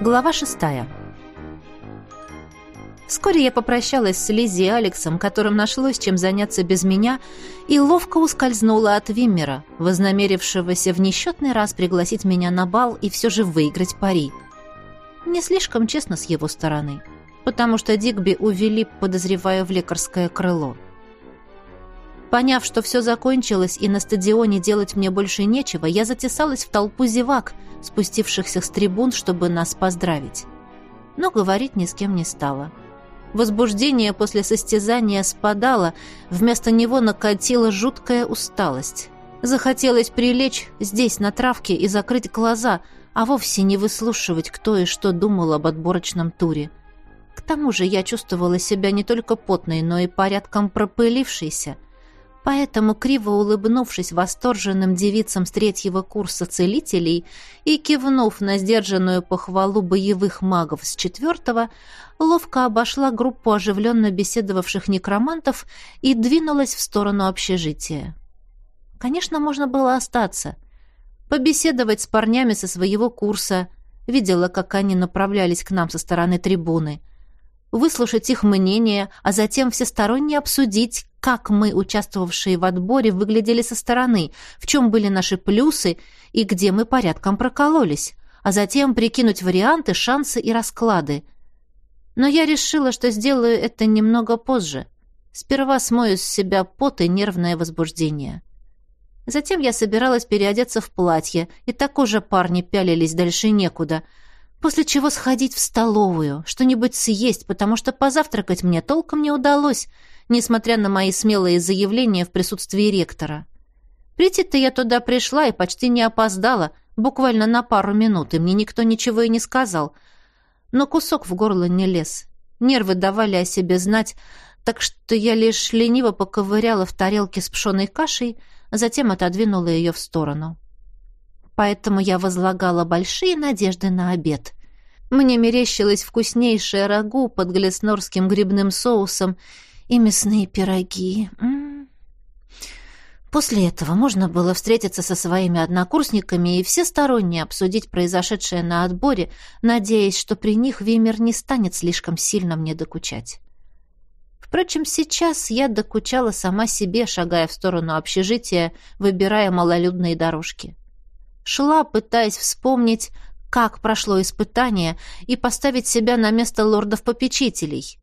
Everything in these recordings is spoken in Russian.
Глава шестая. Вскоре я попрощалась с Лиззи и Алексом, которым нашлось чем заняться без меня, и ловко ускользнула от Виммера, вознамерившегося в несчетный раз пригласить меня на бал и все же выиграть пари. Не слишком честно с его стороны, потому что Дигби увели, подозревая в лекарское крыло. Поняв, что все закончилось и на стадионе делать мне больше нечего, я затесалась в толпу зевак — спустившихся с трибун, чтобы нас поздравить. Но говорить ни с кем не стало. Возбуждение после состязания спадало, вместо него накатила жуткая усталость. Захотелось прилечь здесь, на травке, и закрыть глаза, а вовсе не выслушивать, кто и что думал об отборочном туре. К тому же я чувствовала себя не только потной, но и порядком пропылившейся – Поэтому, криво улыбнувшись восторженным девицам с третьего курса целителей и кивнув на сдержанную похвалу боевых магов с четвертого, ловко обошла группу оживленно беседовавших некромантов и двинулась в сторону общежития. Конечно, можно было остаться. Побеседовать с парнями со своего курса. Видела, как они направлялись к нам со стороны трибуны выслушать их мнение, а затем всесторонне обсудить, как мы, участвовавшие в отборе, выглядели со стороны, в чем были наши плюсы и где мы порядком прокололись, а затем прикинуть варианты, шансы и расклады. Но я решила, что сделаю это немного позже. Сперва смою с себя пот и нервное возбуждение. Затем я собиралась переодеться в платье, и так уже парни пялились дальше некуда — после чего сходить в столовую, что-нибудь съесть, потому что позавтракать мне толком не удалось, несмотря на мои смелые заявления в присутствии ректора. Прийти-то я туда пришла и почти не опоздала, буквально на пару минут, и мне никто ничего и не сказал. Но кусок в горло не лез. Нервы давали о себе знать, так что я лишь лениво поковыряла в тарелке с пшеной кашей, затем отодвинула ее в сторону поэтому я возлагала большие надежды на обед. Мне мерещилось вкуснейшее рагу под глеснорским грибным соусом и мясные пироги. М -м. После этого можно было встретиться со своими однокурсниками и всесторонне обсудить произошедшее на отборе, надеясь, что при них Вимер не станет слишком сильно мне докучать. Впрочем, сейчас я докучала сама себе, шагая в сторону общежития, выбирая малолюдные дорожки. Шла, пытаясь вспомнить, как прошло испытание, и поставить себя на место лордов-попечителей.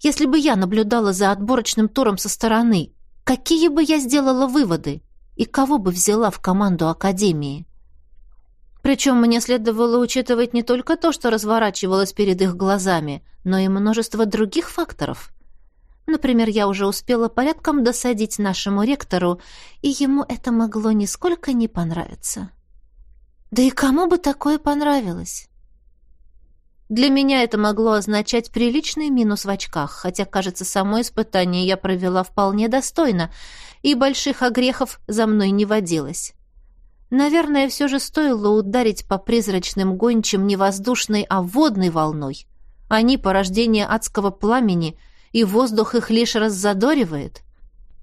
Если бы я наблюдала за отборочным туром со стороны, какие бы я сделала выводы и кого бы взяла в команду Академии? Причем мне следовало учитывать не только то, что разворачивалось перед их глазами, но и множество других факторов. Например, я уже успела порядком досадить нашему ректору, и ему это могло нисколько не понравиться. Да и кому бы такое понравилось? Для меня это могло означать приличный минус в очках, хотя, кажется, само испытание я провела вполне достойно, и больших огрехов за мной не водилось. Наверное, все же стоило ударить по призрачным гончим не воздушной, а водной волной. Они — порождение адского пламени, и воздух их лишь раззадоривает.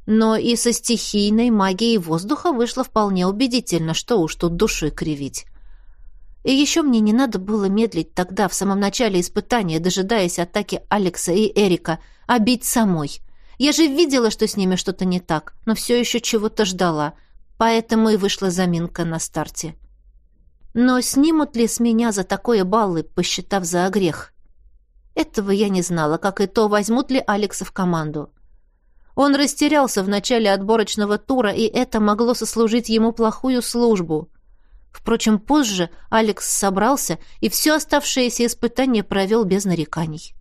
Но и со стихийной магией воздуха вышло вполне убедительно, что уж тут душой кривить. И еще мне не надо было медлить тогда, в самом начале испытания, дожидаясь атаки Алекса и Эрика, а бить самой. Я же видела, что с ними что-то не так, но все еще чего-то ждала, поэтому и вышла заминка на старте. Но снимут ли с меня за такое баллы, посчитав за огрех? Этого я не знала, как и то, возьмут ли Алекса в команду. Он растерялся в начале отборочного тура, и это могло сослужить ему плохую службу. Впрочем, позже Алекс собрался и все оставшееся испытание провел без нареканий.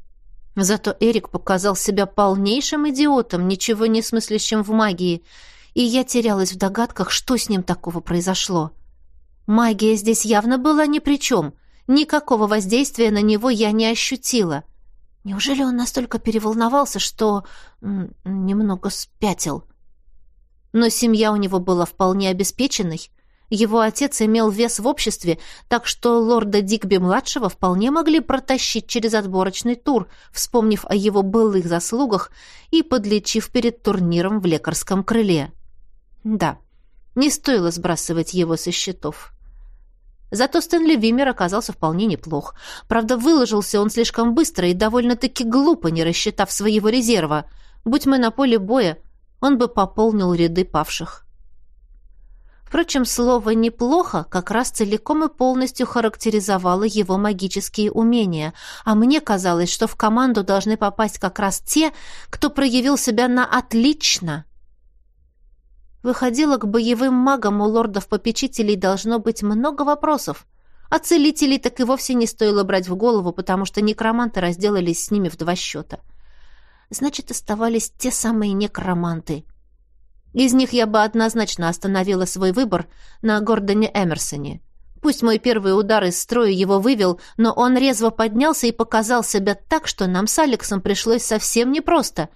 Зато Эрик показал себя полнейшим идиотом, ничего не смыслящим в магии, и я терялась в догадках, что с ним такого произошло. Магия здесь явно была ни при чем. Никакого воздействия на него я не ощутила — Неужели он настолько переволновался, что немного спятил? Но семья у него была вполне обеспеченной. Его отец имел вес в обществе, так что лорда Дикби-младшего вполне могли протащить через отборочный тур, вспомнив о его былых заслугах и подлечив перед турниром в лекарском крыле. Да, не стоило сбрасывать его со счетов. Зато Стэнли Вимер оказался вполне неплох. Правда, выложился он слишком быстро и довольно-таки глупо, не рассчитав своего резерва. Будь мы на поле боя, он бы пополнил ряды павших. Впрочем, слово «неплохо» как раз целиком и полностью характеризовало его магические умения, а мне казалось, что в команду должны попасть как раз те, кто проявил себя на «отлично». Выходило, к боевым магам у лордов-попечителей должно быть много вопросов. А целителей так и вовсе не стоило брать в голову, потому что некроманты разделались с ними в два счета. Значит, оставались те самые некроманты. Из них я бы однозначно остановила свой выбор на Гордоне Эмерсоне. Пусть мой первый удар из строя его вывел, но он резво поднялся и показал себя так, что нам с Алексом пришлось совсем непросто.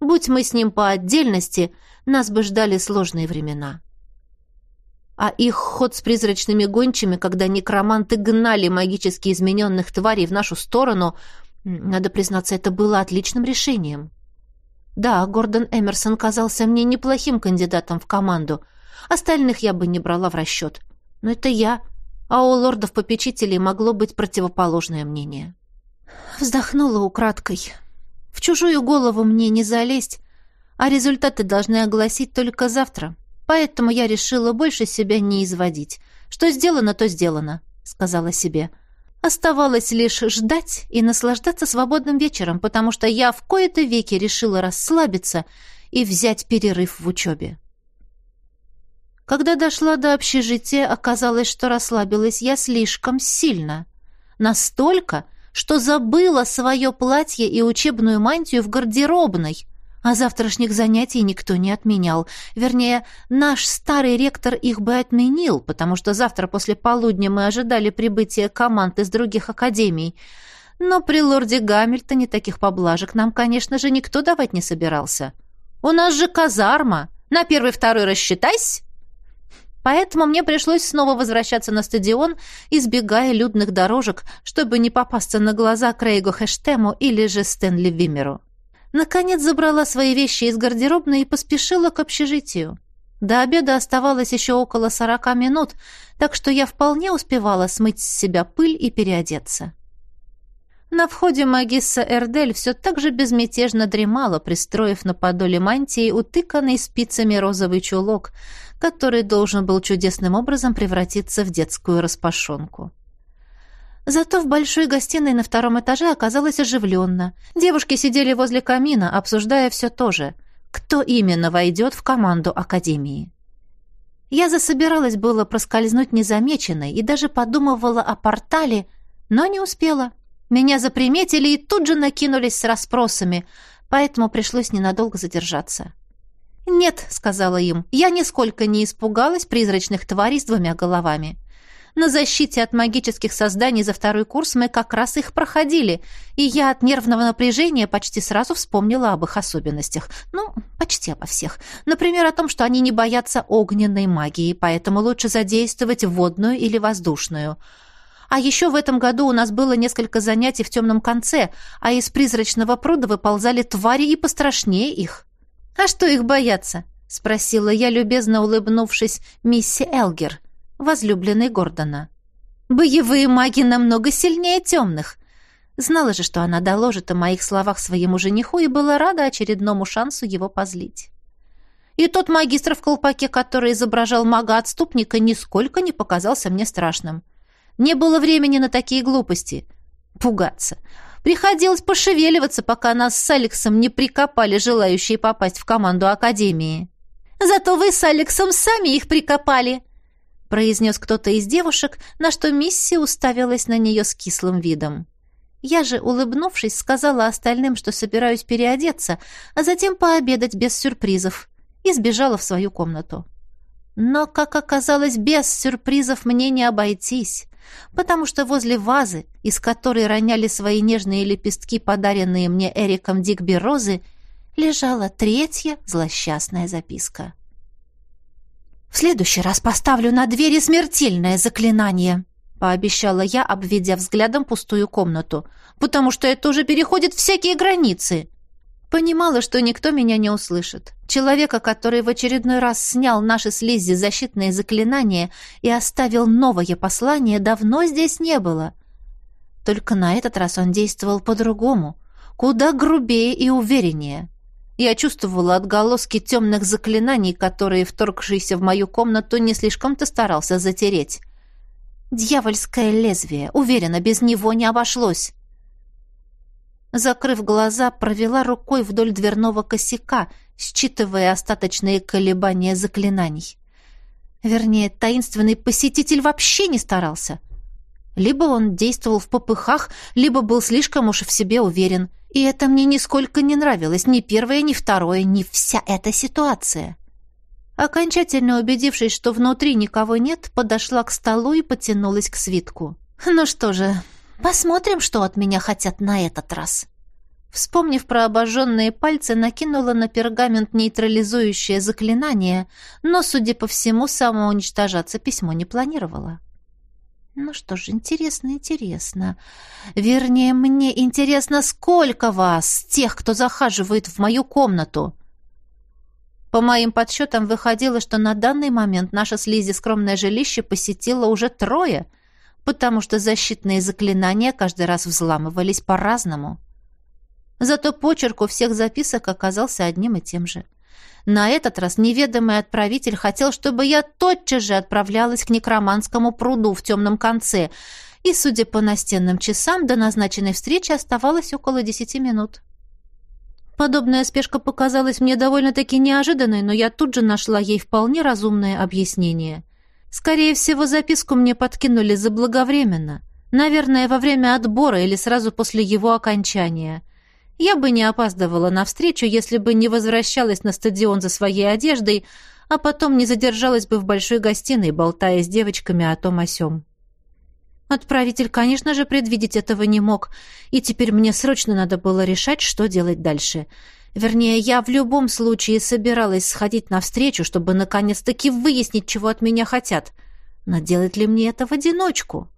Будь мы с ним по отдельности — нас бы ждали сложные времена. А их ход с призрачными гончими, когда некроманты гнали магически измененных тварей в нашу сторону, надо признаться, это было отличным решением. Да, Гордон Эмерсон казался мне неплохим кандидатом в команду. Остальных я бы не брала в расчет. Но это я, а у лордов-попечителей могло быть противоположное мнение. Вздохнула украдкой. В чужую голову мне не залезть, а результаты должны огласить только завтра. Поэтому я решила больше себя не изводить. Что сделано, то сделано, сказала себе. Оставалось лишь ждать и наслаждаться свободным вечером, потому что я в кои-то веки решила расслабиться и взять перерыв в учебе. Когда дошла до общежития, оказалось, что расслабилась я слишком сильно. Настолько, что забыла свое платье и учебную мантию в гардеробной, а завтрашних занятий никто не отменял. Вернее, наш старый ректор их бы отменил, потому что завтра после полудня мы ожидали прибытия команд из других академий. Но при лорде Гамильтоне таких поблажек нам, конечно же, никто давать не собирался. У нас же казарма. На первый-второй рассчитайся. Поэтому мне пришлось снова возвращаться на стадион, избегая людных дорожек, чтобы не попасться на глаза Крейгу Хэштему или же Стэнли Вимеру. Наконец забрала свои вещи из гардеробной и поспешила к общежитию. До обеда оставалось еще около сорока минут, так что я вполне успевала смыть с себя пыль и переодеться. На входе магисса Эрдель все так же безмятежно дремала, пристроив на подоле мантии утыканный спицами розовый чулок, который должен был чудесным образом превратиться в детскую распашонку. Зато в большой гостиной на втором этаже оказалось оживленно. Девушки сидели возле камина, обсуждая все то же. Кто именно войдет в команду Академии? Я засобиралась было проскользнуть незамеченной и даже подумывала о портале, но не успела. Меня заприметили и тут же накинулись с расспросами, поэтому пришлось ненадолго задержаться. «Нет», — сказала им, — «я нисколько не испугалась призрачных тварей с двумя головами. На защите от магических созданий за второй курс мы как раз их проходили, и я от нервного напряжения почти сразу вспомнила об их особенностях. Ну, почти обо всех. Например, о том, что они не боятся огненной магии, поэтому лучше задействовать водную или воздушную. А еще в этом году у нас было несколько занятий в темном конце, а из призрачного пруда выползали твари и пострашнее их. «А что их бояться?» — спросила я, любезно улыбнувшись, мисси Элгер — возлюбленной Гордона. «Боевые маги намного сильнее темных!» Знала же, что она доложит о моих словах своему жениху и была рада очередному шансу его позлить. И тот магистр в колпаке, который изображал мага-отступника, нисколько не показался мне страшным. Не было времени на такие глупости. Пугаться. Приходилось пошевеливаться, пока нас с Алексом не прикопали желающие попасть в команду Академии. «Зато вы с Алексом сами их прикопали!» произнес кто-то из девушек, на что Мисси уставилась на нее с кислым видом. Я же, улыбнувшись, сказала остальным, что собираюсь переодеться, а затем пообедать без сюрпризов, и сбежала в свою комнату. Но, как оказалось, без сюрпризов мне не обойтись, потому что возле вазы, из которой роняли свои нежные лепестки, подаренные мне Эриком Дигби розы, лежала третья злосчастная записка. «В следующий раз поставлю на двери смертельное заклинание», — пообещала я, обведя взглядом пустую комнату, «потому что это уже переходит всякие границы». Понимала, что никто меня не услышит. Человека, который в очередной раз снял наши слизи защитные заклинания и оставил новое послание, давно здесь не было. Только на этот раз он действовал по-другому, куда грубее и увереннее. Я чувствовала отголоски темных заклинаний, которые, вторгшийся в мою комнату, не слишком-то старался затереть. Дьявольское лезвие. Уверена, без него не обошлось. Закрыв глаза, провела рукой вдоль дверного косяка, считывая остаточные колебания заклинаний. Вернее, таинственный посетитель вообще не старался. Либо он действовал в попыхах, либо был слишком уж в себе уверен. И это мне нисколько не нравилось, ни первое, ни второе, ни вся эта ситуация. Окончательно убедившись, что внутри никого нет, подошла к столу и потянулась к свитку. «Ну что же, посмотрим, что от меня хотят на этот раз». Вспомнив про обожженные пальцы, накинула на пергамент нейтрализующее заклинание, но, судя по всему, самоуничтожаться письмо не планировала. Ну что ж, интересно, интересно. Вернее, мне интересно, сколько вас, тех, кто захаживает в мою комнату. По моим подсчетам выходило, что на данный момент наше слизи скромное жилище посетило уже трое, потому что защитные заклинания каждый раз взламывались по-разному. Зато почерк у всех записок оказался одним и тем же. На этот раз неведомый отправитель хотел, чтобы я тотчас же отправлялась к некроманскому пруду в темном конце, и, судя по настенным часам, до назначенной встречи оставалось около десяти минут. Подобная спешка показалась мне довольно-таки неожиданной, но я тут же нашла ей вполне разумное объяснение. Скорее всего, записку мне подкинули заблаговременно. Наверное, во время отбора или сразу после его окончания. Я бы не опаздывала на встречу, если бы не возвращалась на стадион за своей одеждой, а потом не задержалась бы в большой гостиной, болтая с девочками о том о сём. Отправитель, конечно же, предвидеть этого не мог, и теперь мне срочно надо было решать, что делать дальше. Вернее, я в любом случае собиралась сходить навстречу, чтобы наконец-таки выяснить, чего от меня хотят. Но делать ли мне это в одиночку?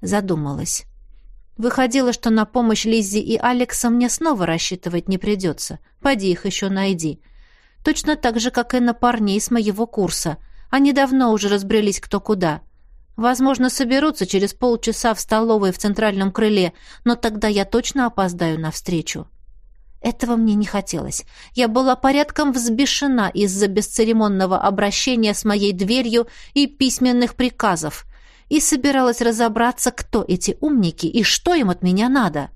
Задумалась. Выходило, что на помощь Лиззи и Алекса мне снова рассчитывать не придется. Поди их еще найди. Точно так же, как и на парней с моего курса. Они давно уже разбрелись кто куда. Возможно, соберутся через полчаса в столовой в центральном крыле, но тогда я точно опоздаю на встречу. Этого мне не хотелось. Я была порядком взбешена из-за бесцеремонного обращения с моей дверью и письменных приказов и собиралась разобраться, кто эти умники и что им от меня надо.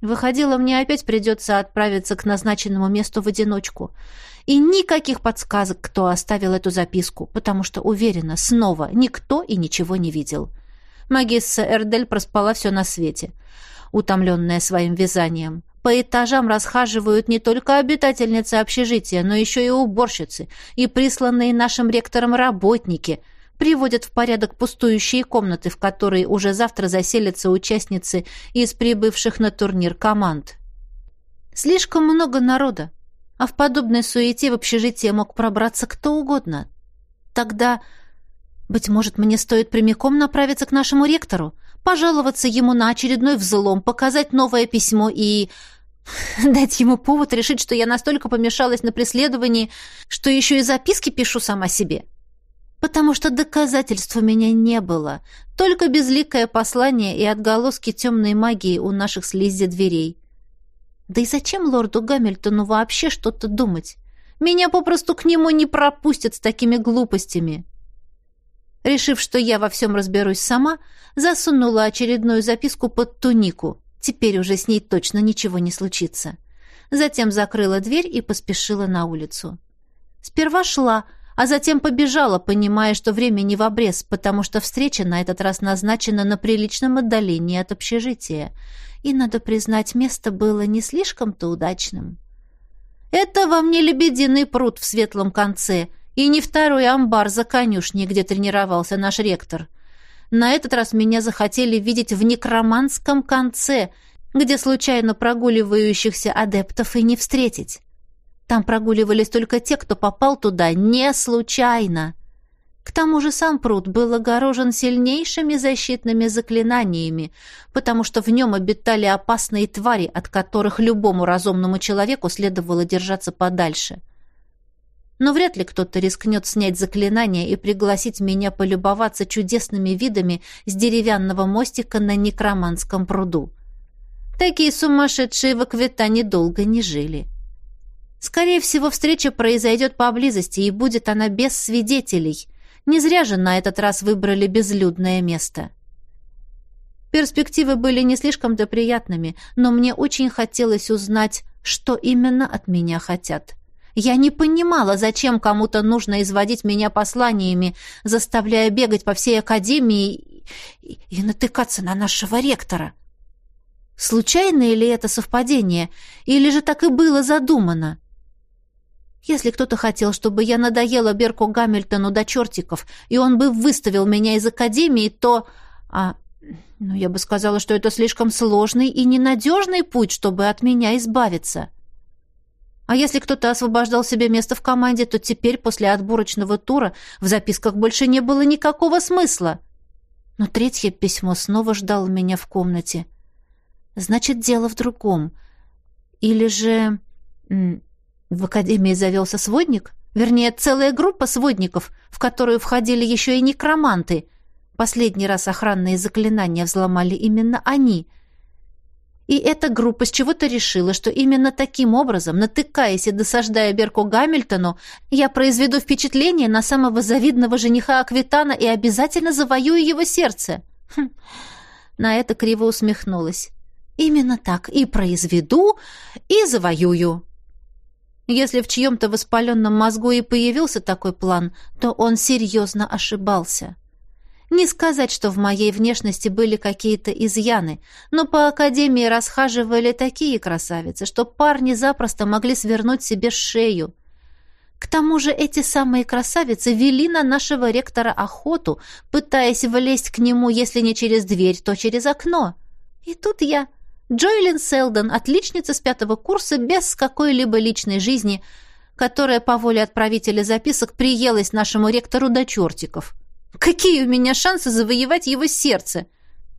Выходило, мне опять придется отправиться к назначенному месту в одиночку. И никаких подсказок, кто оставил эту записку, потому что, уверена, снова никто и ничего не видел. Магисса Эрдель проспала все на свете, утомленная своим вязанием. По этажам расхаживают не только обитательницы общежития, но еще и уборщицы, и присланные нашим ректором работники, приводят в порядок пустующие комнаты, в которые уже завтра заселятся участницы из прибывших на турнир команд. Слишком много народа, а в подобной суете в общежитие мог пробраться кто угодно. Тогда, быть может, мне стоит прямиком направиться к нашему ректору, пожаловаться ему на очередной взлом, показать новое письмо и... дать ему повод решить, что я настолько помешалась на преследовании, что еще и записки пишу сама себе. Потому что доказательств у меня не было, только безликое послание и отголоски темной магии у наших слизи дверей. Да и зачем лорду Гамильтону вообще что-то думать? Меня попросту к нему не пропустят с такими глупостями. Решив, что я во всем разберусь сама, засунула очередную записку под тунику. Теперь уже с ней точно ничего не случится. Затем закрыла дверь и поспешила на улицу. Сперва шла, а затем побежала, понимая, что время не в обрез, потому что встреча на этот раз назначена на приличном отдалении от общежития — и, надо признать, место было не слишком-то удачным. Это вам не лебединый пруд в светлом конце и не второй амбар за конюшней, где тренировался наш ректор. На этот раз меня захотели видеть в некроманском конце, где случайно прогуливающихся адептов и не встретить. Там прогуливались только те, кто попал туда не случайно. К тому же сам пруд был огорожен сильнейшими защитными заклинаниями, потому что в нем обитали опасные твари, от которых любому разумному человеку следовало держаться подальше. Но вряд ли кто-то рискнет снять заклинание и пригласить меня полюбоваться чудесными видами с деревянного мостика на некроманском пруду. Такие сумасшедшие в Аквитане долго не жили. Скорее всего, встреча произойдет поблизости, и будет она без свидетелей — не зря же на этот раз выбрали безлюдное место. Перспективы были не слишком-то приятными, но мне очень хотелось узнать, что именно от меня хотят. Я не понимала, зачем кому-то нужно изводить меня посланиями, заставляя бегать по всей академии и, и, натыкаться на нашего ректора. Случайное ли это совпадение, или же так и было задумано? Если кто-то хотел, чтобы я надоела Берку Гамильтону до чертиков, и он бы выставил меня из академии, то... А, ну, я бы сказала, что это слишком сложный и ненадежный путь, чтобы от меня избавиться. А если кто-то освобождал себе место в команде, то теперь, после отборочного тура, в записках больше не было никакого смысла. Но третье письмо снова ждало меня в комнате. Значит, дело в другом. Или же... В академии завелся сводник? Вернее, целая группа сводников, в которую входили еще и некроманты. Последний раз охранные заклинания взломали именно они. И эта группа с чего-то решила, что именно таким образом, натыкаясь и досаждая Берку Гамильтону, я произведу впечатление на самого завидного жениха Аквитана и обязательно завоюю его сердце. Хм. На это криво усмехнулась. Именно так и произведу, и завоюю. Если в чьем-то воспаленном мозгу и появился такой план, то он серьезно ошибался. Не сказать, что в моей внешности были какие-то изъяны, но по академии расхаживали такие красавицы, что парни запросто могли свернуть себе шею. К тому же эти самые красавицы вели на нашего ректора охоту, пытаясь влезть к нему, если не через дверь, то через окно. И тут я Джоэлин Селдон, отличница с пятого курса, без какой-либо личной жизни, которая по воле отправителя записок приелась нашему ректору до чертиков. Какие у меня шансы завоевать его сердце?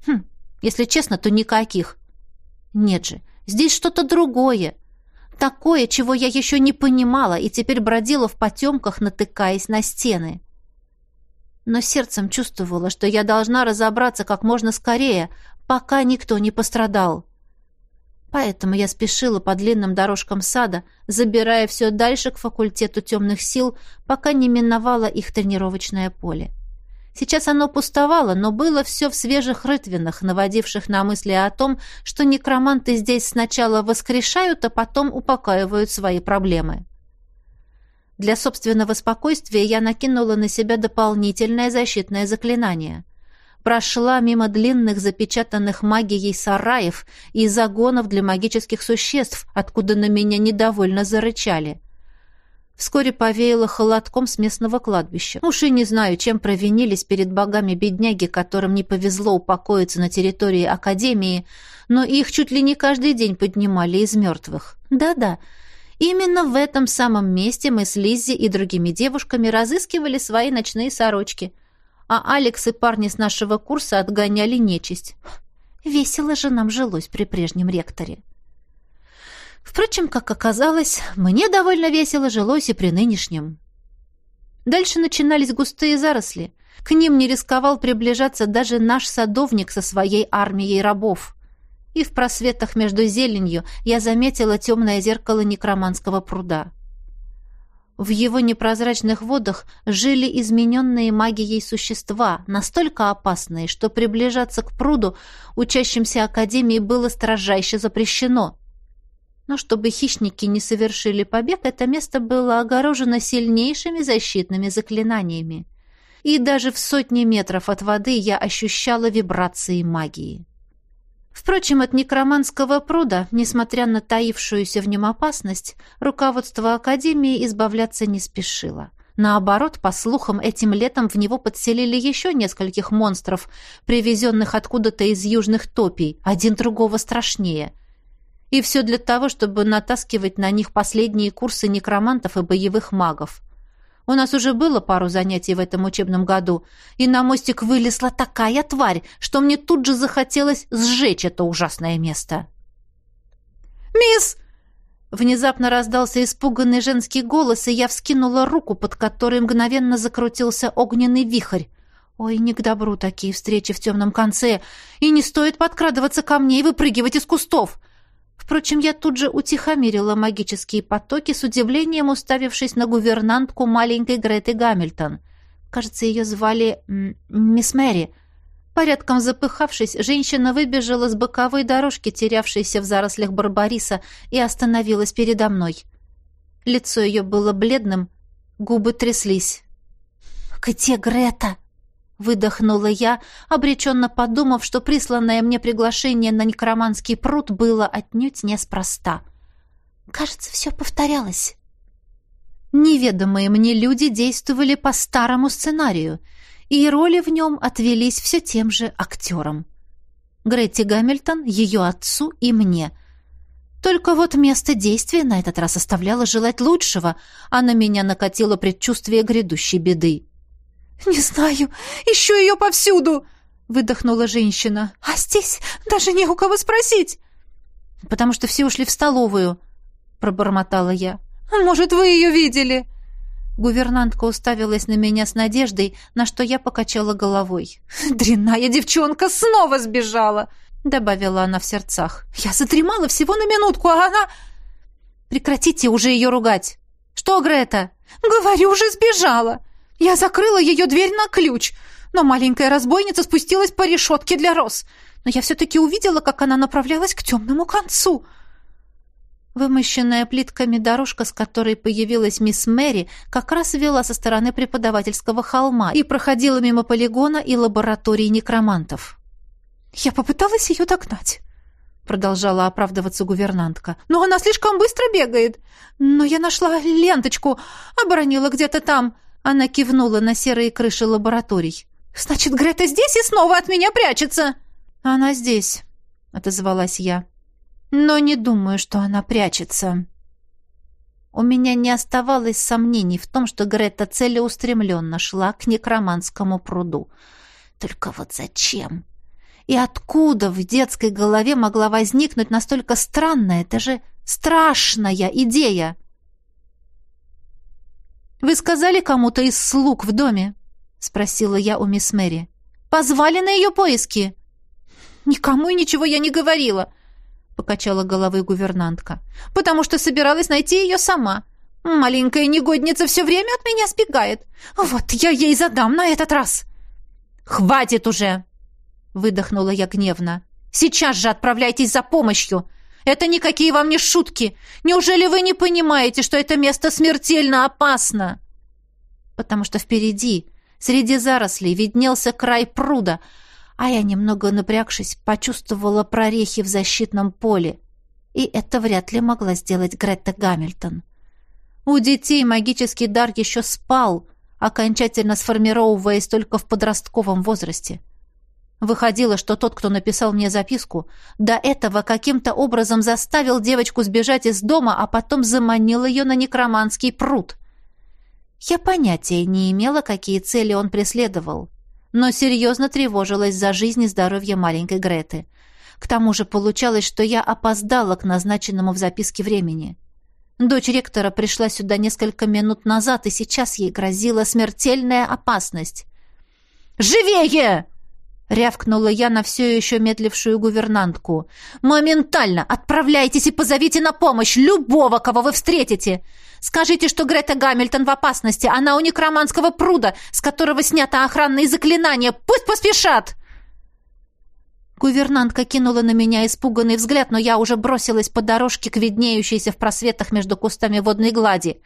Хм, если честно, то никаких. Нет же, здесь что-то другое. Такое, чего я еще не понимала, и теперь бродила в потемках, натыкаясь на стены. Но сердцем чувствовала, что я должна разобраться как можно скорее, пока никто не пострадал. Поэтому я спешила по длинным дорожкам сада, забирая все дальше к факультету темных сил, пока не миновала их тренировочное поле. Сейчас оно пустовало, но было все в свежих рытвинах, наводивших на мысли о том, что некроманты здесь сначала воскрешают, а потом упокаивают свои проблемы. Для собственного спокойствия я накинула на себя дополнительное защитное заклинание — прошла мимо длинных запечатанных магией сараев и загонов для магических существ, откуда на меня недовольно зарычали. Вскоре повеяло холодком с местного кладбища. Уж и не знаю, чем провинились перед богами бедняги, которым не повезло упокоиться на территории Академии, но их чуть ли не каждый день поднимали из мертвых. Да-да, именно в этом самом месте мы с Лиззи и другими девушками разыскивали свои ночные сорочки — а Алекс и парни с нашего курса отгоняли нечисть. Весело же нам жилось при прежнем ректоре. Впрочем, как оказалось, мне довольно весело жилось и при нынешнем. Дальше начинались густые заросли. К ним не рисковал приближаться даже наш садовник со своей армией рабов. И в просветах между зеленью я заметила темное зеркало некроманского пруда. В его непрозрачных водах жили измененные магией существа, настолько опасные, что приближаться к пруду учащимся Академии было строжайше запрещено. Но чтобы хищники не совершили побег, это место было огорожено сильнейшими защитными заклинаниями. И даже в сотни метров от воды я ощущала вибрации магии. Впрочем, от некроманского пруда, несмотря на таившуюся в нем опасность, руководство Академии избавляться не спешило. Наоборот, по слухам, этим летом в него подселили еще нескольких монстров, привезенных откуда-то из южных топий, один другого страшнее. И все для того, чтобы натаскивать на них последние курсы некромантов и боевых магов. У нас уже было пару занятий в этом учебном году, и на мостик вылезла такая тварь, что мне тут же захотелось сжечь это ужасное место. «Мисс!» Внезапно раздался испуганный женский голос, и я вскинула руку, под которой мгновенно закрутился огненный вихрь. Ой, не к добру такие встречи в темном конце, и не стоит подкрадываться ко мне и выпрыгивать из кустов. Впрочем, я тут же утихомирила магические потоки, с удивлением уставившись на гувернантку маленькой Греты Гамильтон. Кажется, ее звали мисс Мэри — Порядком запыхавшись, женщина выбежала с боковой дорожки, терявшейся в зарослях барбариса, и остановилась передо мной. Лицо ее было бледным, губы тряслись. «Где Грета?» — выдохнула я, обреченно подумав, что присланное мне приглашение на некроманский пруд было отнюдь неспроста. Кажется, все повторялось. Неведомые мне люди действовали по старому сценарию — и роли в нем отвелись все тем же актерам. Гретти Гамильтон, ее отцу и мне. Только вот место действия на этот раз оставляло желать лучшего, а на меня накатило предчувствие грядущей беды. «Не знаю, ищу ее повсюду!» — выдохнула женщина. «А здесь даже не у кого спросить!» «Потому что все ушли в столовую», — пробормотала я. «Может, вы ее видели?» Гувернантка уставилась на меня с надеждой, на что я покачала головой. «Дрянная девчонка снова сбежала!» — добавила она в сердцах. «Я задремала всего на минутку, а она...» «Прекратите уже ее ругать!» «Что, Грета?» «Говорю, уже сбежала!» Я закрыла ее дверь на ключ, но маленькая разбойница спустилась по решетке для роз. Но я все-таки увидела, как она направлялась к темному концу — Вымощенная плитками дорожка, с которой появилась мисс Мэри, как раз вела со стороны преподавательского холма и проходила мимо полигона и лаборатории некромантов. «Я попыталась ее догнать», — продолжала оправдываться гувернантка. «Но она слишком быстро бегает. Но я нашла ленточку, оборонила где-то там». Она кивнула на серые крыши лабораторий. «Значит, Грета здесь и снова от меня прячется?» «Она здесь», — отозвалась я но не думаю, что она прячется. У меня не оставалось сомнений в том, что Грета целеустремленно шла к некроманскому пруду. Только вот зачем? И откуда в детской голове могла возникнуть настолько странная, даже страшная идея? «Вы сказали кому-то из слуг в доме?» — спросила я у мисс Мэри. «Позвали на ее поиски?» «Никому и ничего я не говорила», — покачала головой гувернантка. «Потому что собиралась найти ее сама. Маленькая негодница все время от меня сбегает. Вот я ей задам на этот раз». «Хватит уже!» — выдохнула я гневно. «Сейчас же отправляйтесь за помощью! Это никакие вам не шутки! Неужели вы не понимаете, что это место смертельно опасно?» Потому что впереди, среди зарослей, виднелся край пруда — а я, немного напрягшись, почувствовала прорехи в защитном поле. И это вряд ли могла сделать Гретта Гамильтон. У детей магический дар еще спал, окончательно сформировываясь только в подростковом возрасте. Выходило, что тот, кто написал мне записку, до этого каким-то образом заставил девочку сбежать из дома, а потом заманил ее на некроманский пруд. Я понятия не имела, какие цели он преследовал но серьезно тревожилась за жизнь и здоровье маленькой Греты. К тому же получалось, что я опоздала к назначенному в записке времени. Дочь ректора пришла сюда несколько минут назад, и сейчас ей грозила смертельная опасность. «Живее!» — рявкнула я на все еще медлившую гувернантку. «Моментально отправляйтесь и позовите на помощь любого, кого вы встретите! Скажите, что Грета Гамильтон в опасности. Она у некроманского пруда, с которого снято охранные заклинания. Пусть поспешат!» Гувернантка кинула на меня испуганный взгляд, но я уже бросилась по дорожке к виднеющейся в просветах между кустами водной глади.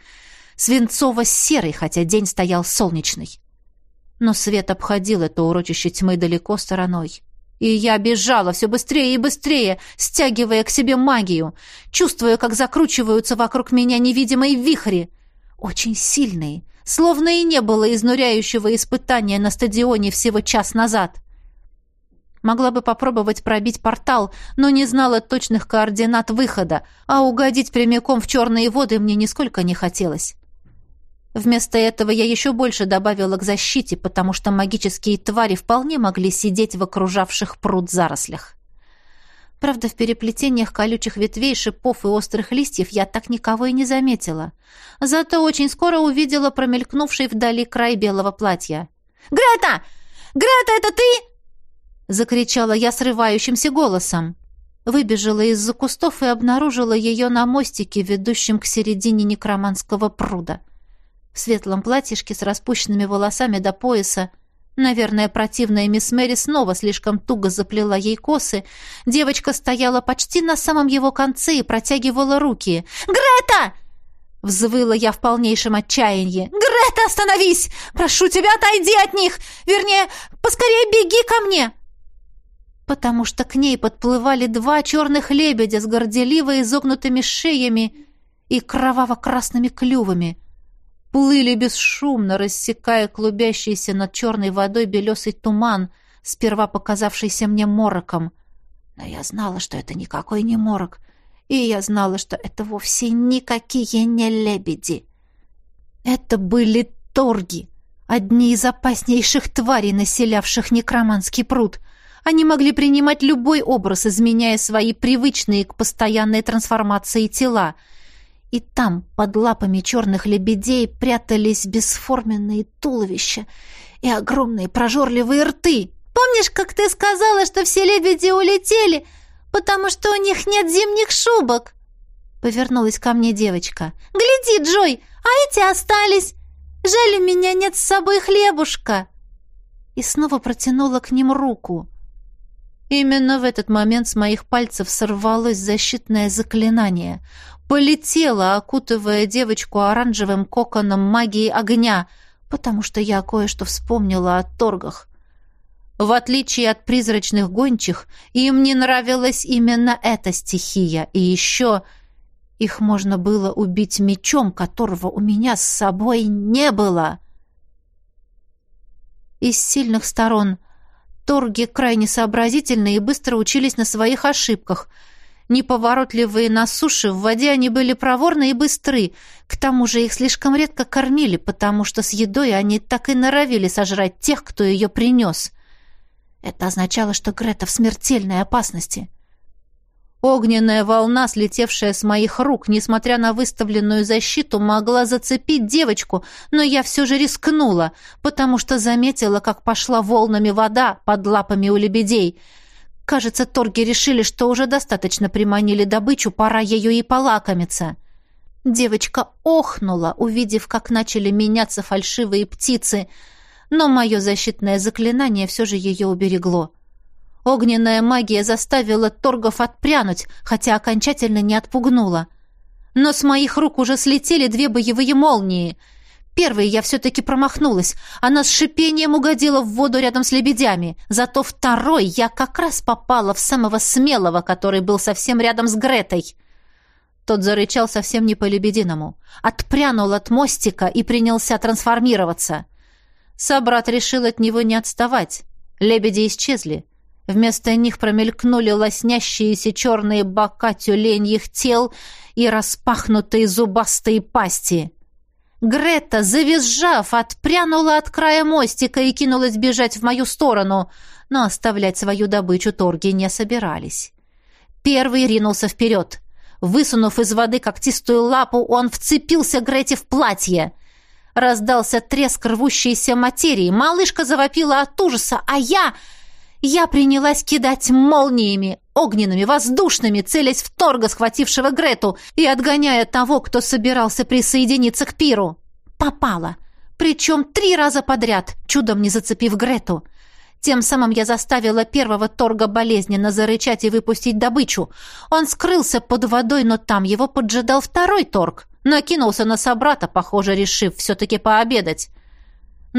Свинцово-серый, хотя день стоял солнечный. Но свет обходил это урочище тьмы далеко стороной. И я бежала все быстрее и быстрее, стягивая к себе магию, чувствуя, как закручиваются вокруг меня невидимые вихри. Очень сильные, словно и не было изнуряющего испытания на стадионе всего час назад. Могла бы попробовать пробить портал, но не знала точных координат выхода, а угодить прямиком в черные воды мне нисколько не хотелось. Вместо этого я еще больше добавила к защите, потому что магические твари вполне могли сидеть в окружавших пруд зарослях. Правда, в переплетениях колючих ветвей, шипов и острых листьев я так никого и не заметила. Зато очень скоро увидела промелькнувший вдали край белого платья. «Грета! Грета, это ты?» Закричала я срывающимся голосом. Выбежала из-за кустов и обнаружила ее на мостике, ведущем к середине некроманского пруда. В светлом платьишке с распущенными волосами до пояса Наверное, противная мисс Мэри снова слишком туго заплела ей косы. Девочка стояла почти на самом его конце и протягивала руки. «Грета!» Взвыла я в полнейшем отчаянии. «Грета, остановись! Прошу тебя, отойди от них! Вернее, поскорее беги ко мне!» Потому что к ней подплывали два черных лебедя с горделиво изогнутыми шеями и кроваво-красными клювами плыли бесшумно, рассекая клубящийся над черной водой белесый туман, сперва показавшийся мне мороком. Но я знала, что это никакой не морок, и я знала, что это вовсе никакие не лебеди. Это были торги, одни из опаснейших тварей, населявших некроманский пруд. Они могли принимать любой образ, изменяя свои привычные к постоянной трансформации тела — и там, под лапами черных лебедей, прятались бесформенные туловища и огромные прожорливые рты. «Помнишь, как ты сказала, что все лебеди улетели, потому что у них нет зимних шубок?» Повернулась ко мне девочка. «Гляди, Джой, а эти остались. Жаль, у меня нет с собой хлебушка». И снова протянула к ним руку. Именно в этот момент с моих пальцев сорвалось защитное заклинание полетела, окутывая девочку оранжевым коконом магии огня, потому что я кое-что вспомнила о торгах. В отличие от призрачных гончих, им не нравилась именно эта стихия, и еще их можно было убить мечом, которого у меня с собой не было. Из сильных сторон торги крайне сообразительны и быстро учились на своих ошибках — Неповоротливые на суше, в воде они были проворны и быстры. К тому же их слишком редко кормили, потому что с едой они так и норовили сожрать тех, кто ее принес. Это означало, что Грета в смертельной опасности. Огненная волна, слетевшая с моих рук, несмотря на выставленную защиту, могла зацепить девочку, но я все же рискнула, потому что заметила, как пошла волнами вода под лапами у лебедей — Кажется, торги решили, что уже достаточно приманили добычу, пора ею и полакомиться. Девочка охнула, увидев, как начали меняться фальшивые птицы, но мое защитное заклинание все же ее уберегло. Огненная магия заставила торгов отпрянуть, хотя окончательно не отпугнула. Но с моих рук уже слетели две боевые молнии — Первой я все-таки промахнулась. Она с шипением угодила в воду рядом с лебедями. Зато второй я как раз попала в самого смелого, который был совсем рядом с Гретой. Тот зарычал совсем не по-лебединому. Отпрянул от мостика и принялся трансформироваться. Собрат решил от него не отставать. Лебеди исчезли. Вместо них промелькнули лоснящиеся черные бока тюленьих тел и распахнутые зубастые пасти — Грета, завизжав, отпрянула от края мостика и кинулась бежать в мою сторону, но оставлять свою добычу торги не собирались. Первый ринулся вперед. Высунув из воды когтистую лапу, он вцепился Грете в платье. Раздался треск рвущейся материи. Малышка завопила от ужаса, а я... Я принялась кидать молниями, огненными, воздушными, целясь в торга, схватившего Грету, и отгоняя того, кто собирался присоединиться к пиру. Попала. Причем три раза подряд, чудом не зацепив Грету. Тем самым я заставила первого торга болезненно зарычать и выпустить добычу. Он скрылся под водой, но там его поджидал второй торг. Накинулся на собрата, похоже, решив все-таки пообедать.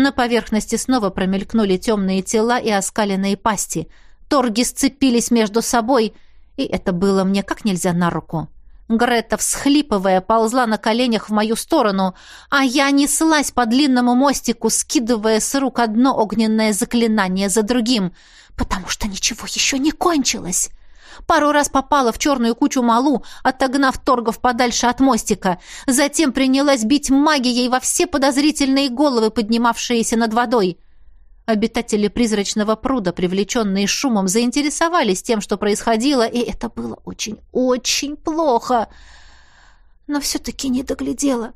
На поверхности снова промелькнули темные тела и оскаленные пасти. Торги сцепились между собой, и это было мне как нельзя на руку. Грета, всхлипывая, ползла на коленях в мою сторону, а я неслась по длинному мостику, скидывая с рук одно огненное заклинание за другим, потому что ничего еще не кончилось. Пару раз попала в черную кучу малу, отогнав торгов подальше от мостика. Затем принялась бить магией во все подозрительные головы, поднимавшиеся над водой. Обитатели призрачного пруда, привлеченные шумом, заинтересовались тем, что происходило, и это было очень-очень плохо. Но все-таки не доглядела.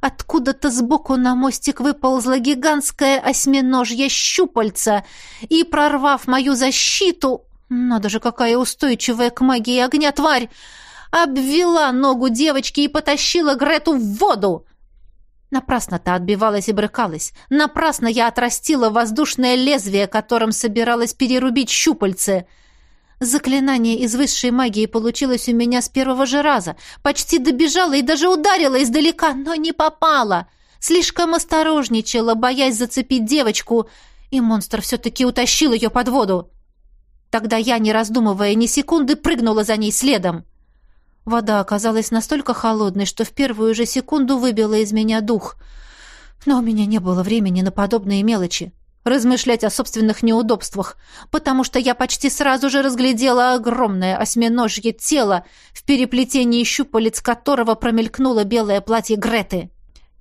Откуда-то сбоку на мостик выползла гигантская осьминожья щупальца и, прорвав мою защиту, надо же, какая устойчивая к магии огня тварь, обвела ногу девочки и потащила Грету в воду. Напрасно та отбивалась и брыкалась. Напрасно я отрастила воздушное лезвие, которым собиралась перерубить щупальце. Заклинание из высшей магии получилось у меня с первого же раза. Почти добежала и даже ударила издалека, но не попала. Слишком осторожничала, боясь зацепить девочку, и монстр все-таки утащил ее под воду. Тогда я, не раздумывая ни секунды, прыгнула за ней следом. Вода оказалась настолько холодной, что в первую же секунду выбила из меня дух. Но у меня не было времени на подобные мелочи. Размышлять о собственных неудобствах, потому что я почти сразу же разглядела огромное осьминожье тело, в переплетении щупалец которого промелькнуло белое платье Греты.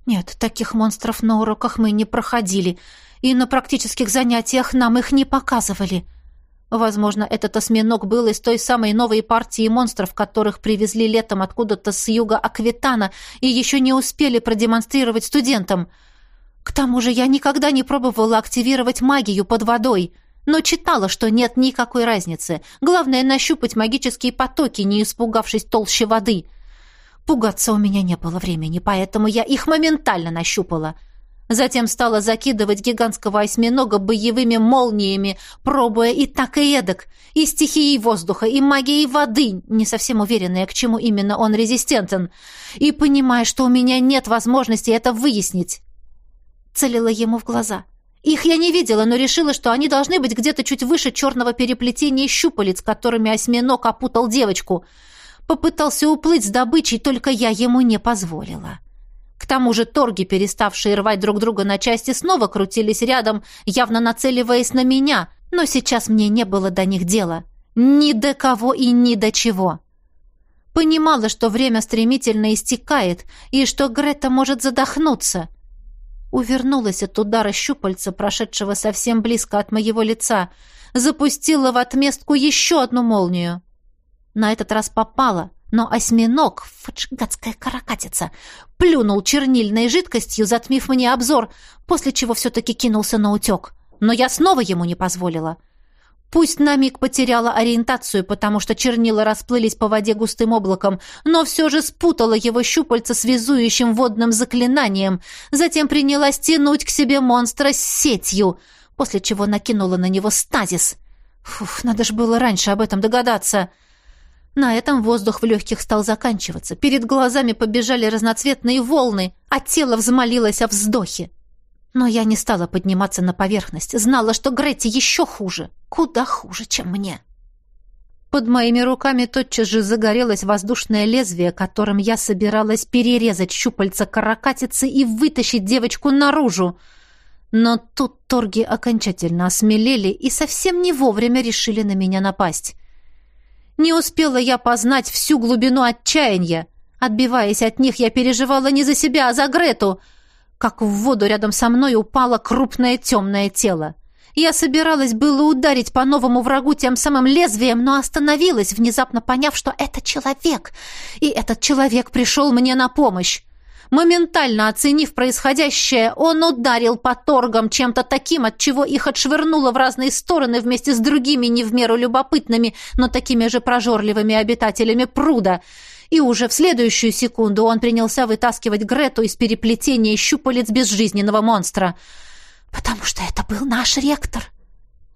Нет, таких монстров на уроках мы не проходили, и на практических занятиях нам их не показывали. Возможно, этот осьминог был из той самой новой партии монстров, которых привезли летом откуда-то с юга Аквитана и еще не успели продемонстрировать студентам. К тому же я никогда не пробовала активировать магию под водой, но читала, что нет никакой разницы. Главное — нащупать магические потоки, не испугавшись толще воды. Пугаться у меня не было времени, поэтому я их моментально нащупала — Затем стала закидывать гигантского осьминога боевыми молниями, пробуя и так и эдак, и стихией воздуха, и магией воды, не совсем уверенная, к чему именно он резистентен, и понимая, что у меня нет возможности это выяснить. Целила ему в глаза. Их я не видела, но решила, что они должны быть где-то чуть выше черного переплетения щупалец, которыми осьминог опутал девочку. Попытался уплыть с добычей, только я ему не позволила. К тому же торги, переставшие рвать друг друга на части, снова крутились рядом, явно нацеливаясь на меня, но сейчас мне не было до них дела. Ни до кого и ни до чего. Понимала, что время стремительно истекает, и что Грета может задохнуться. Увернулась от удара щупальца, прошедшего совсем близко от моего лица, запустила в отместку еще одну молнию. На этот раз попала, но осьминог, фаджигатская каракатица, плюнул чернильной жидкостью, затмив мне обзор, после чего все-таки кинулся на утек. Но я снова ему не позволила. Пусть на миг потеряла ориентацию, потому что чернила расплылись по воде густым облаком, но все же спутала его щупальца связующим водным заклинанием, затем принялась тянуть к себе монстра с сетью, после чего накинула на него стазис. Фух, надо же было раньше об этом догадаться. — на этом воздух в легких стал заканчиваться. Перед глазами побежали разноцветные волны, а тело взмолилось о вздохе. Но я не стала подниматься на поверхность. Знала, что Гретти еще хуже. Куда хуже, чем мне. Под моими руками тотчас же загорелось воздушное лезвие, которым я собиралась перерезать щупальца каракатицы и вытащить девочку наружу. Но тут торги окончательно осмелели и совсем не вовремя решили на меня напасть. Не успела я познать всю глубину отчаяния. Отбиваясь от них, я переживала не за себя, а за Грету. Как в воду рядом со мной упало крупное темное тело. Я собиралась было ударить по новому врагу тем самым лезвием, но остановилась, внезапно поняв, что это человек. И этот человек пришел мне на помощь. Моментально оценив происходящее, он ударил по торгам чем-то таким, от чего их отшвырнуло в разные стороны вместе с другими не в меру любопытными, но такими же прожорливыми обитателями пруда. И уже в следующую секунду он принялся вытаскивать Грету из переплетения щупалец безжизненного монстра. «Потому что это был наш ректор!»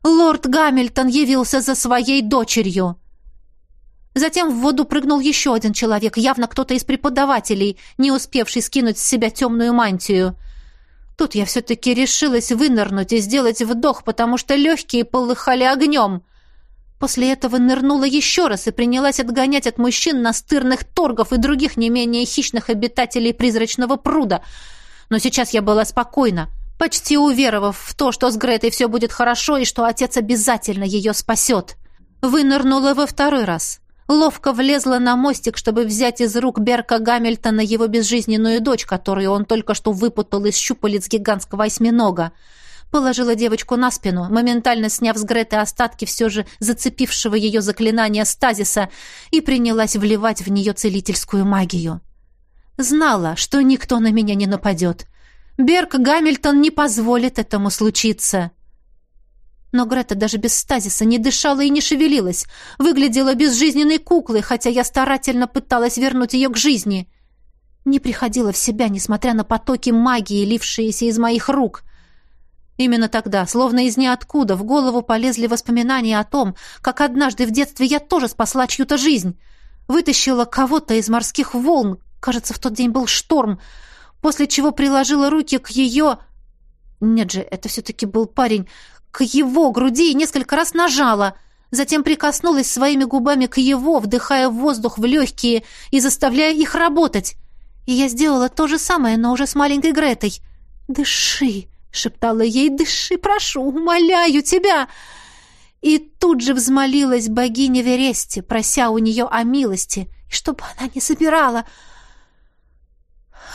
Лорд Гамильтон явился за своей дочерью. Затем в воду прыгнул еще один человек, явно кто-то из преподавателей, не успевший скинуть с себя темную мантию. Тут я все-таки решилась вынырнуть и сделать вдох, потому что легкие полыхали огнем. После этого нырнула еще раз и принялась отгонять от мужчин настырных торгов и других не менее хищных обитателей призрачного пруда. Но сейчас я была спокойна, почти уверовав в то, что с Гретой все будет хорошо и что отец обязательно ее спасет. Вынырнула во второй раз. Ловко влезла на мостик, чтобы взять из рук Берка Гамильтона его безжизненную дочь, которую он только что выпутал из щупалец гигантского осьминога. Положила девочку на спину, моментально сняв с Греты остатки все же зацепившего ее заклинания стазиса, и принялась вливать в нее целительскую магию. Знала, что никто на меня не нападет. Берг Гамильтон не позволит этому случиться. Но Грета даже без стазиса не дышала и не шевелилась, выглядела безжизненной куклой, хотя я старательно пыталась вернуть ее к жизни. Не приходила в себя, несмотря на потоки магии, лившиеся из моих рук. Именно тогда, словно из ниоткуда, в голову полезли воспоминания о том, как однажды в детстве я тоже спасла чью-то жизнь. Вытащила кого-то из морских волн, кажется, в тот день был шторм, после чего приложила руки к ее... Нет же, это все-таки был парень, к его груди и несколько раз нажала, затем прикоснулась своими губами к его, вдыхая воздух в легкие и заставляя их работать. И я сделала то же самое, но уже с маленькой Гретой. «Дыши!» — шептала ей, «Дыши, прошу, умоляю тебя!» И тут же взмолилась богиня Вересте, прося у нее о милости, и чтобы она не забирала.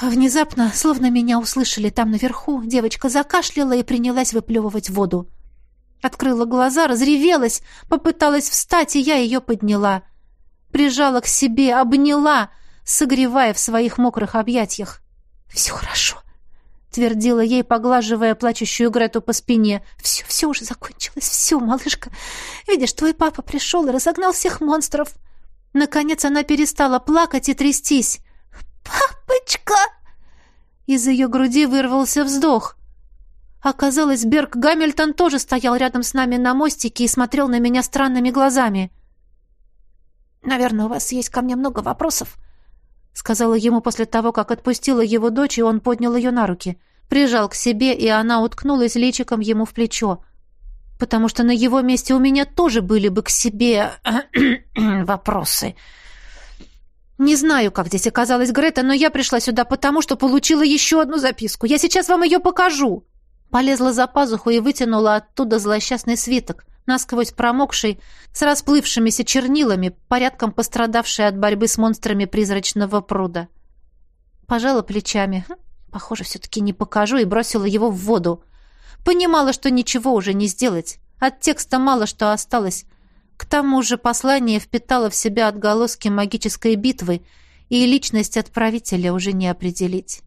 Внезапно, словно меня услышали там наверху, девочка закашляла и принялась выплевывать воду. Открыла глаза, разревелась, попыталась встать, и я ее подняла. Прижала к себе, обняла, согревая в своих мокрых объятиях. «Все хорошо», твердила ей, поглаживая плачущую Грету по спине. «Все, все уже закончилось, все, малышка. Видишь, твой папа пришел и разогнал всех монстров». Наконец она перестала плакать и трястись. «Папочка!» Из ее груди вырвался вздох. Оказалось, Берг Гамильтон тоже стоял рядом с нами на мостике и смотрел на меня странными глазами. «Наверное, у вас есть ко мне много вопросов», сказала ему после того, как отпустила его дочь, и он поднял ее на руки. Прижал к себе, и она уткнулась личиком ему в плечо. Потому что на его месте у меня тоже были бы к себе вопросы. Не знаю, как здесь оказалась Грета, но я пришла сюда потому, что получила еще одну записку. Я сейчас вам ее покажу. Полезла за пазуху и вытянула оттуда злосчастный свиток насквозь промокший, с расплывшимися чернилами, порядком пострадавший от борьбы с монстрами призрачного пруда. Пожала плечами. Хм, похоже, все-таки не покажу, и бросила его в воду. Понимала, что ничего уже не сделать. От текста мало что осталось. К тому же послание впитало в себя отголоски магической битвы, и личность отправителя уже не определить.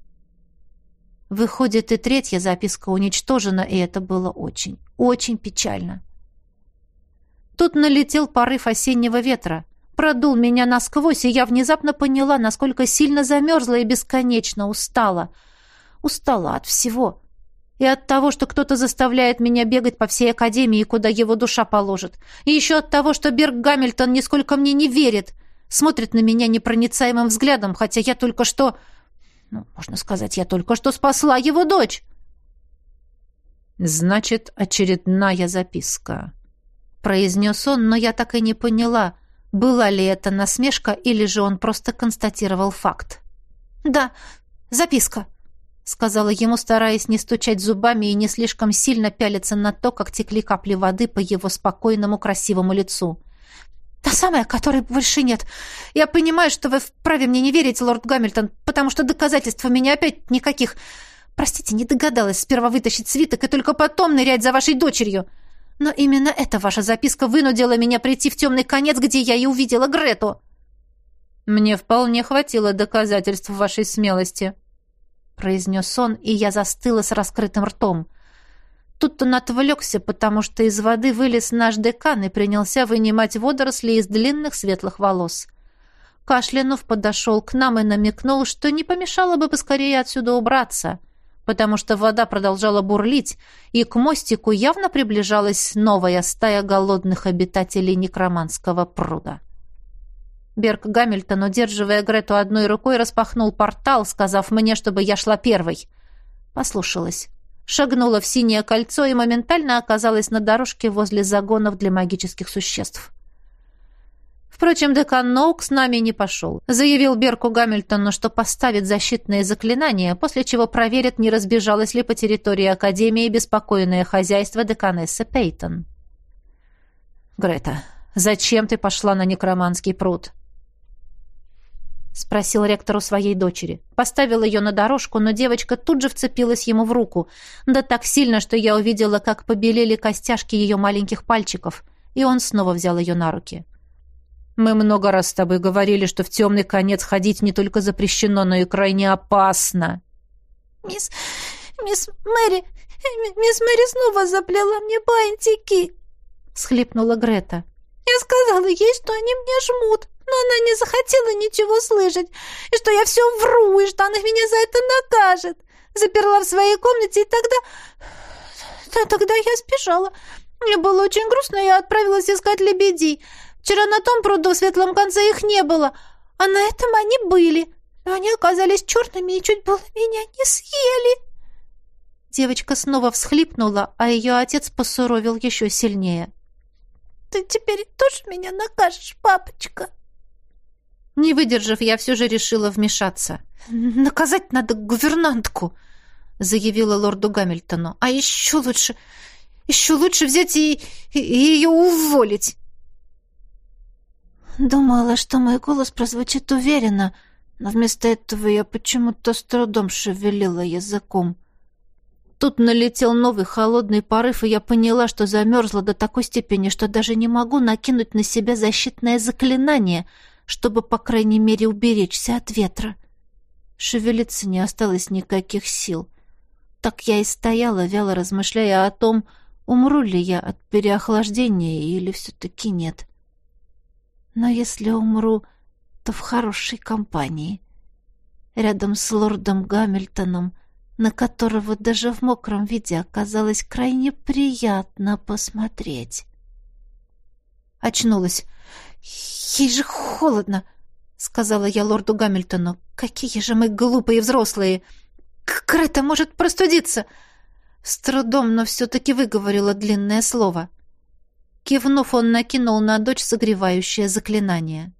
Выходит, и третья записка уничтожена, и это было очень, очень печально. Тут налетел порыв осеннего ветра. Продул меня насквозь, и я внезапно поняла, насколько сильно замерзла и бесконечно устала. Устала от всего. И от того, что кто-то заставляет меня бегать по всей академии, куда его душа положит. И еще от того, что Берг Гамильтон нисколько мне не верит. Смотрит на меня непроницаемым взглядом, хотя я только что... Ну, можно сказать, я только что спасла его дочь. «Значит, очередная записка», произнес он, но я так и не поняла, была ли это насмешка или же он просто констатировал факт. «Да, записка», — сказала ему, стараясь не стучать зубами и не слишком сильно пялиться на то, как текли капли воды по его спокойному красивому лицу. «Та самая, которой больше нет. Я понимаю, что вы вправе мне не верить, лорд Гамильтон, потому что доказательств у меня опять никаких. Простите, не догадалась сперва вытащить свиток и только потом нырять за вашей дочерью. Но именно эта ваша записка вынудила меня прийти в темный конец, где я и увидела Грету. Мне вполне хватило доказательств вашей смелости, произнес он, и я застыла с раскрытым ртом. Тут он отвлекся, потому что из воды вылез наш декан и принялся вынимать водоросли из длинных светлых волос. Кашлянув подошел к нам и намекнул, что не помешало бы поскорее отсюда убраться потому что вода продолжала бурлить, и к мостику явно приближалась новая стая голодных обитателей некроманского пруда. Берг Гамильтон, удерживая Грету одной рукой, распахнул портал, сказав мне, чтобы я шла первой. Послушалась. Шагнула в синее кольцо и моментально оказалась на дорожке возле загонов для магических существ. Впрочем, декан Ноук с нами не пошел. Заявил Берку Гамильтону, что поставит защитные заклинания, после чего проверит, не разбежалось ли по территории Академии беспокойное хозяйство деканессы Пейтон. «Грета, Зачем ты пошла на некроманский пруд?» Спросил ректор у своей дочери. Поставил ее на дорожку, но девочка тут же вцепилась ему в руку. Да так сильно, что я увидела, как побелели костяшки ее маленьких пальчиков. И он снова взял ее на руки. «Мы много раз с тобой говорили, что в темный конец ходить не только запрещено, но и крайне опасно». «Мисс... мисс Мэри... мисс Мэри снова заплела мне бантики!» — схлипнула Грета. «Я сказала ей, что они мне жмут, но она не захотела ничего слышать, и что я все вру, и что она меня за это накажет. Заперла в своей комнате, и тогда... Тогда я сбежала. Мне было очень грустно, я отправилась искать лебедей. Вчера на том пруду в светлом конце их не было, а на этом они были. Но они оказались черными и чуть было меня не съели. Девочка снова всхлипнула, а ее отец посуровил еще сильнее. «Ты теперь тоже меня накажешь, папочка?» Не выдержав, я все же решила вмешаться. «Наказать надо гувернантку», — заявила лорду Гамильтону. «А еще лучше... еще лучше взять и, и, ее уволить». Думала, что мой голос прозвучит уверенно, но вместо этого я почему-то с трудом шевелила языком. Тут налетел новый холодный порыв, и я поняла, что замерзла до такой степени, что даже не могу накинуть на себя защитное заклинание, чтобы, по крайней мере, уберечься от ветра. Шевелиться не осталось никаких сил. Так я и стояла, вяло размышляя о том, умру ли я от переохлаждения или все-таки нет. Но если умру, то в хорошей компании. Рядом с лордом Гамильтоном, на которого даже в мокром виде оказалось крайне приятно посмотреть. Очнулась. «Ей же холодно!» — сказала я лорду Гамильтону. «Какие же мы глупые взрослые! Крета может простудиться!» С трудом, но все-таки выговорила длинное слово. Кивнув, он накинул на дочь согревающее заклинание.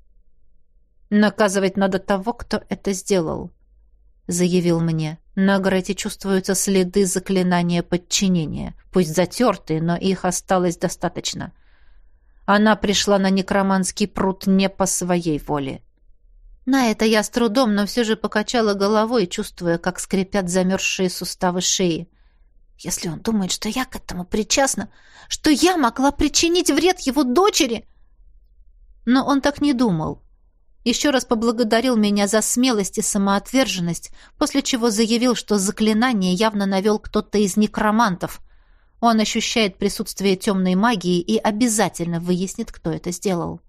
«Наказывать надо того, кто это сделал», — заявил мне. «На Грете чувствуются следы заклинания подчинения. Пусть затертые, но их осталось достаточно. Она пришла на некроманский пруд не по своей воле». На это я с трудом, но все же покачала головой, чувствуя, как скрипят замерзшие суставы шеи. Если он думает, что я к этому причастна, что я могла причинить вред его дочери... Но он так не думал. Еще раз поблагодарил меня за смелость и самоотверженность, после чего заявил, что заклинание явно навел кто-то из некромантов. Он ощущает присутствие темной магии и обязательно выяснит, кто это сделал.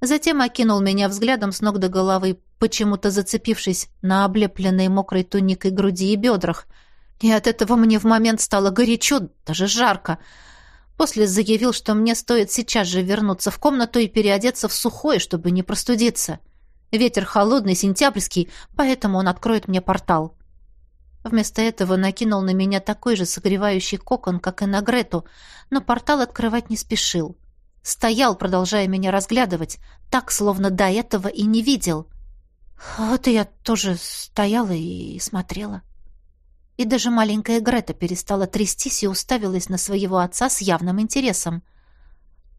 Затем окинул меня взглядом с ног до головы, почему-то зацепившись на облепленной мокрой туникой груди и бедрах — и от этого мне в момент стало горячо, даже жарко. После заявил, что мне стоит сейчас же вернуться в комнату и переодеться в сухое, чтобы не простудиться. Ветер холодный, сентябрьский, поэтому он откроет мне портал. Вместо этого накинул на меня такой же согревающий кокон, как и на Грету, но портал открывать не спешил. Стоял, продолжая меня разглядывать, так, словно до этого и не видел. Вот и я тоже стояла и смотрела. И даже маленькая Грета перестала трястись и уставилась на своего отца с явным интересом.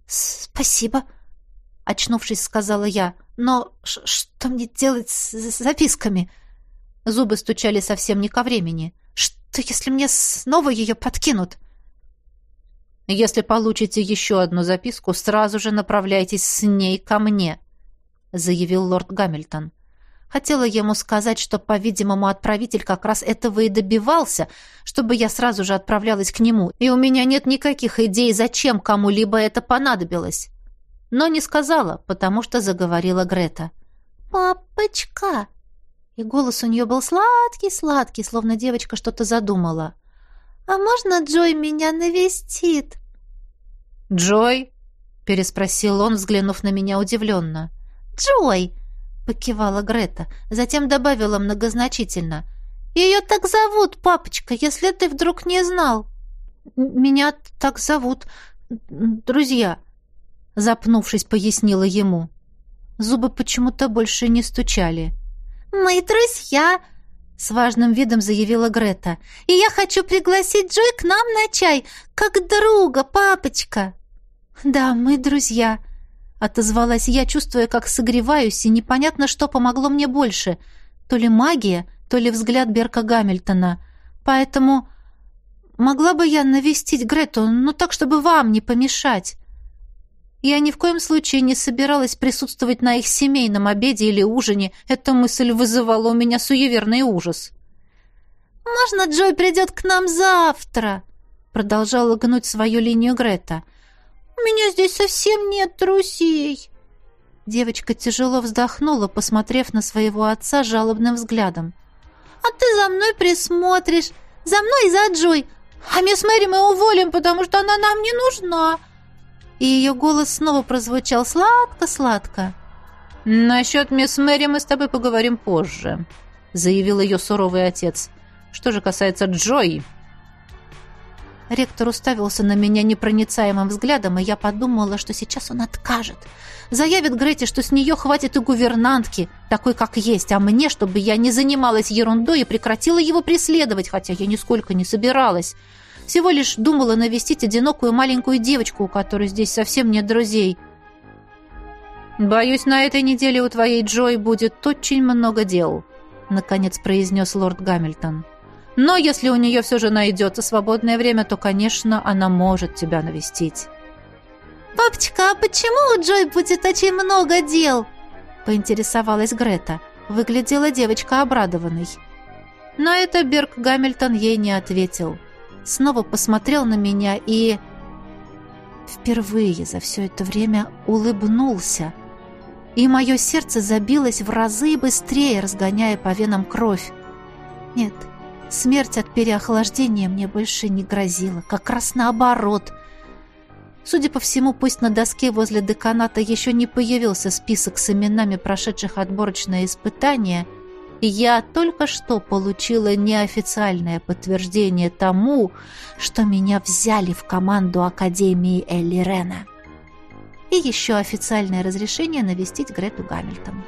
«Спасибо», — очнувшись, сказала я. «Но что мне делать с записками?» Зубы стучали совсем не ко времени. «Что, если мне снова ее подкинут?» «Если получите еще одну записку, сразу же направляйтесь с ней ко мне», — заявил лорд Гамильтон. Хотела ему сказать, что, по-видимому, отправитель как раз этого и добивался, чтобы я сразу же отправлялась к нему, и у меня нет никаких идей, зачем кому-либо это понадобилось. Но не сказала, потому что заговорила Грета. «Папочка!» И голос у нее был сладкий-сладкий, словно девочка что-то задумала. «А можно Джой меня навестит?» «Джой?» — переспросил он, взглянув на меня удивленно. «Джой!» — покивала Грета, затем добавила многозначительно. «Ее так зовут, папочка, если ты вдруг не знал». «Меня так зовут, друзья», — запнувшись, пояснила ему. Зубы почему-то больше не стучали. «Мы друзья», — с важным видом заявила Грета. «И я хочу пригласить Джой к нам на чай, как друга, папочка». «Да, мы друзья», — отозвалась я, чувствуя, как согреваюсь, и непонятно, что помогло мне больше. То ли магия, то ли взгляд Берка Гамильтона. Поэтому могла бы я навестить Грету, но так, чтобы вам не помешать. Я ни в коем случае не собиралась присутствовать на их семейном обеде или ужине. Эта мысль вызывала у меня суеверный ужас. «Можно Джой придет к нам завтра?» Продолжала гнуть свою линию Грета. «У меня здесь совсем нет друзей». Девочка тяжело вздохнула, посмотрев на своего отца жалобным взглядом. «А ты за мной присмотришь, за мной и за Джой, а мисс Мэри мы уволим, потому что она нам не нужна». И ее голос снова прозвучал сладко-сладко. «Насчет мисс Мэри мы с тобой поговорим позже», — заявил ее суровый отец. «Что же касается Джой, Ректор уставился на меня непроницаемым взглядом, и я подумала, что сейчас он откажет. Заявит Грете, что с нее хватит и гувернантки, такой, как есть, а мне, чтобы я не занималась ерундой и прекратила его преследовать, хотя я нисколько не собиралась. Всего лишь думала навестить одинокую маленькую девочку, у которой здесь совсем нет друзей. «Боюсь, на этой неделе у твоей Джой будет очень много дел», — наконец произнес лорд Гамильтон. Но если у нее все же найдется свободное время, то, конечно, она может тебя навестить. «Папочка, а почему у Джой будет очень много дел?» — поинтересовалась Грета. Выглядела девочка обрадованной. На это Берг Гамильтон ей не ответил. Снова посмотрел на меня и... Впервые за все это время улыбнулся. И мое сердце забилось в разы быстрее, разгоняя по венам кровь. Нет, — Смерть от переохлаждения мне больше не грозила, как раз наоборот. Судя по всему, пусть на доске возле деканата еще не появился список с именами прошедших отборочное испытание, я только что получила неофициальное подтверждение тому, что меня взяли в команду Академии Элли Рена. И еще официальное разрешение навестить Грету Гамильтон.